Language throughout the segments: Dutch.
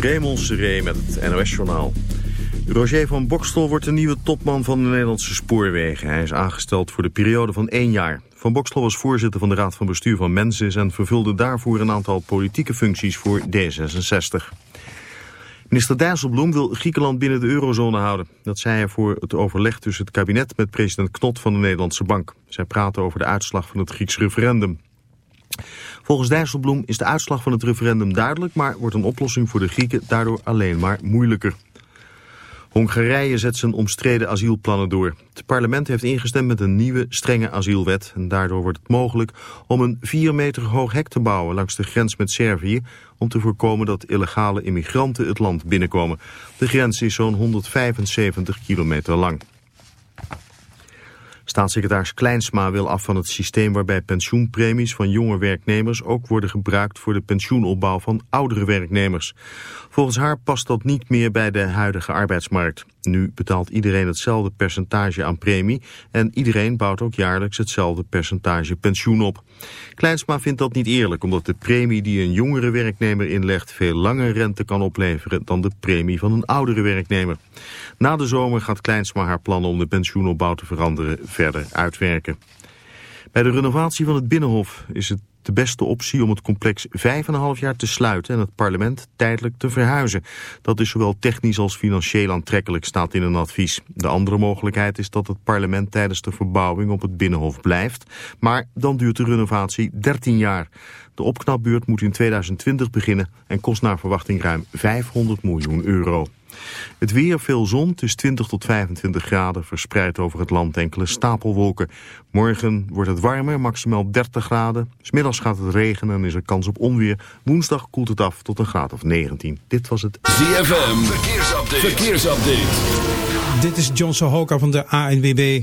Raymond Seré met het NOS-journaal. Roger van Bokstel wordt de nieuwe topman van de Nederlandse spoorwegen. Hij is aangesteld voor de periode van één jaar. Van Bokstel was voorzitter van de Raad van Bestuur van Mensis... en vervulde daarvoor een aantal politieke functies voor D66. Minister Dijsselbloem wil Griekenland binnen de eurozone houden. Dat zei hij voor het overleg tussen het kabinet met president Knot van de Nederlandse Bank. Zij praten over de uitslag van het Grieks referendum. Volgens Dijsselbloem is de uitslag van het referendum duidelijk... maar wordt een oplossing voor de Grieken daardoor alleen maar moeilijker. Hongarije zet zijn omstreden asielplannen door. Het parlement heeft ingestemd met een nieuwe, strenge asielwet. En daardoor wordt het mogelijk om een 4 meter hoog hek te bouwen langs de grens met Servië... om te voorkomen dat illegale immigranten het land binnenkomen. De grens is zo'n 175 kilometer lang. Staatssecretaris Kleinsma wil af van het systeem waarbij pensioenpremies van jonge werknemers ook worden gebruikt voor de pensioenopbouw van oudere werknemers. Volgens haar past dat niet meer bij de huidige arbeidsmarkt. Nu betaalt iedereen hetzelfde percentage aan premie en iedereen bouwt ook jaarlijks hetzelfde percentage pensioen op. Kleinsma vindt dat niet eerlijk omdat de premie die een jongere werknemer inlegt veel langer rente kan opleveren dan de premie van een oudere werknemer. Na de zomer gaat Kleinsma haar plannen om de pensioenopbouw te veranderen verder uitwerken. Bij de renovatie van het Binnenhof is het de beste optie om het complex 5,5 jaar te sluiten en het parlement tijdelijk te verhuizen. Dat is zowel technisch als financieel aantrekkelijk, staat in een advies. De andere mogelijkheid is dat het parlement tijdens de verbouwing op het Binnenhof blijft, maar dan duurt de renovatie 13 jaar. De opknapbeurt moet in 2020 beginnen en kost naar verwachting ruim 500 miljoen euro. Het weer, veel zon, het is 20 tot 25 graden, verspreid over het land enkele stapelwolken. Morgen wordt het warmer, maximaal 30 graden. Smiddags gaat het regenen en is er kans op onweer. Woensdag koelt het af tot een graad of 19. Dit was het ZFM, verkeersupdate. verkeersupdate. Dit is John Sohoka van de ANWB.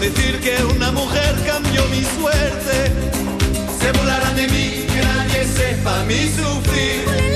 decir que una mujer cambió mi suerte. Se burlarán de mí, que nadie sepa mi sufrir.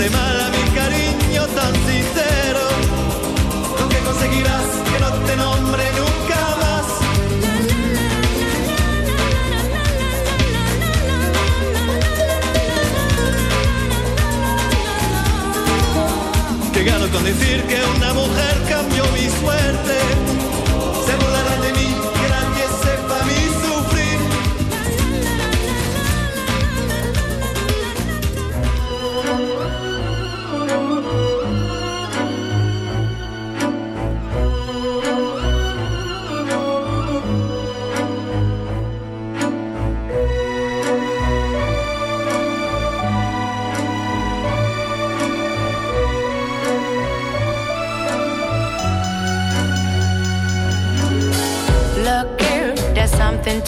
Pagaste mal a mi cariño tan sincero, lo que conseguirás que no te nombre nunca más. Que gano con decir que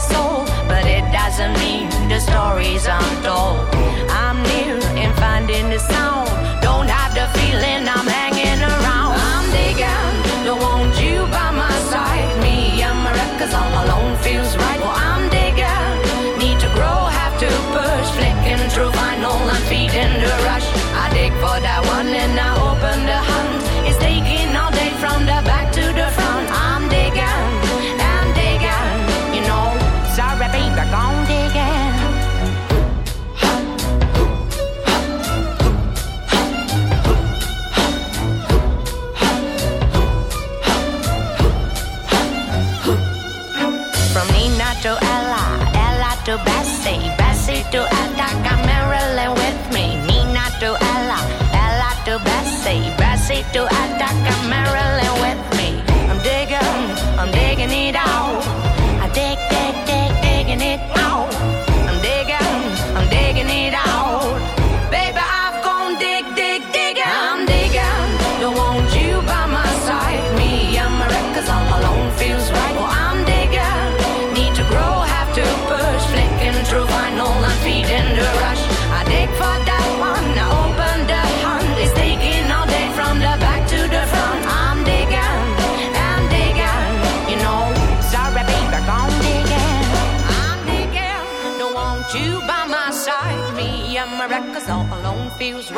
Sold, but it doesn't mean the stories untold. I'm near in finding the sound.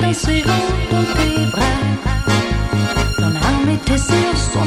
danseront dans tes bras. Ton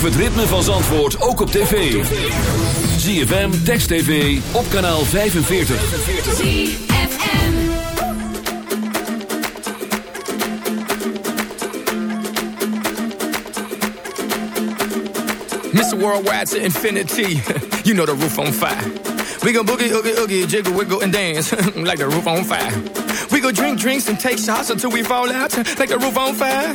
Beleef het ritme van Zandvoort ook op tv. ZFM, Text TV, op kanaal 45. ZFM. Mr. Worldwide to infinity. you know the roof on fire. We gon' boogie, oogie, oogie, jiggle, wiggle, and dance like the roof on fire. We go drink drinks and take shots until we fall out like the roof on fire.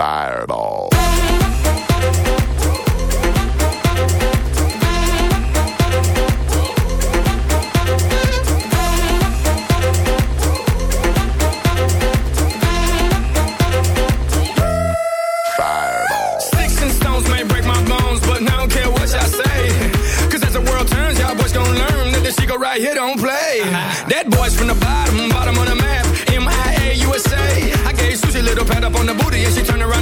fire at all.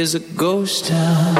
is a ghost town.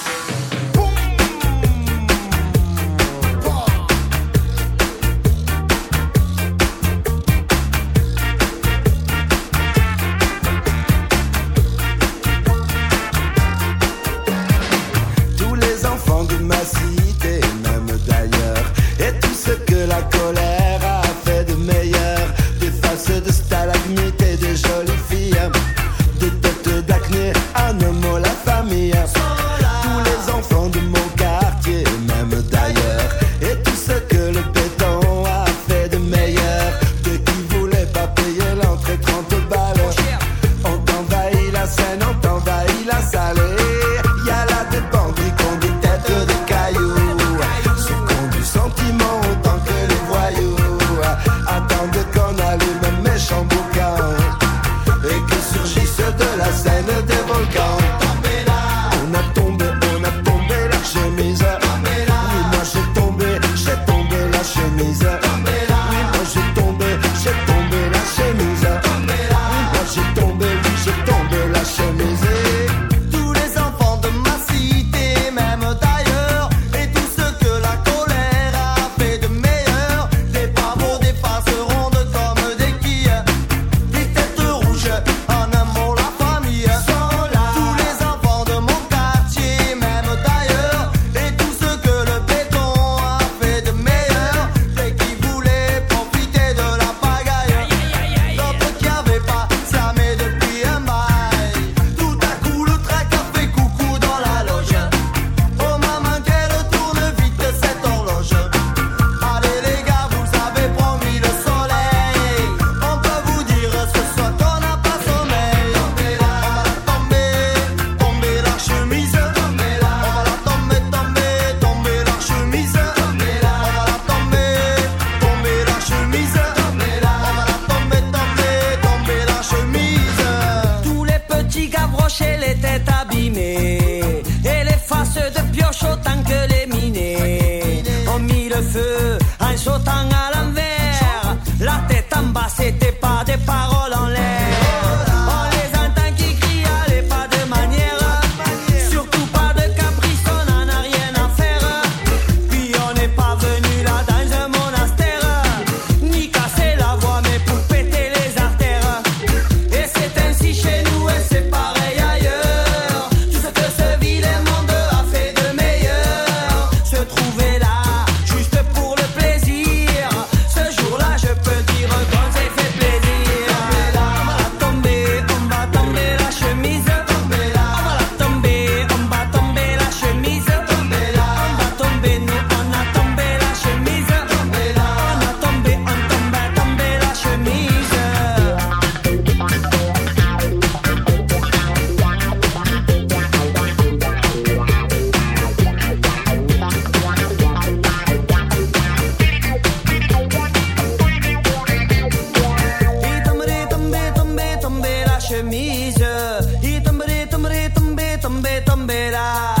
de tombera.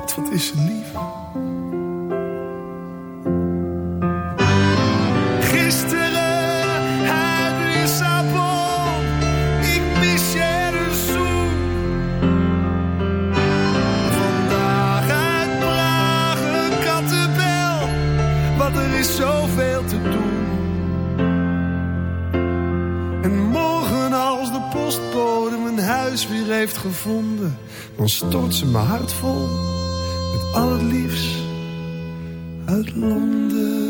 Wat is ze lief. Gisteren uit Lissabon. Ik mis je een zoen. Vandaag uit Praag een kattenbel. Want er is zoveel te doen. En morgen als de postbode mijn huis weer heeft gevonden, dan stort ze mijn hart vol met al het liefst uit Londen.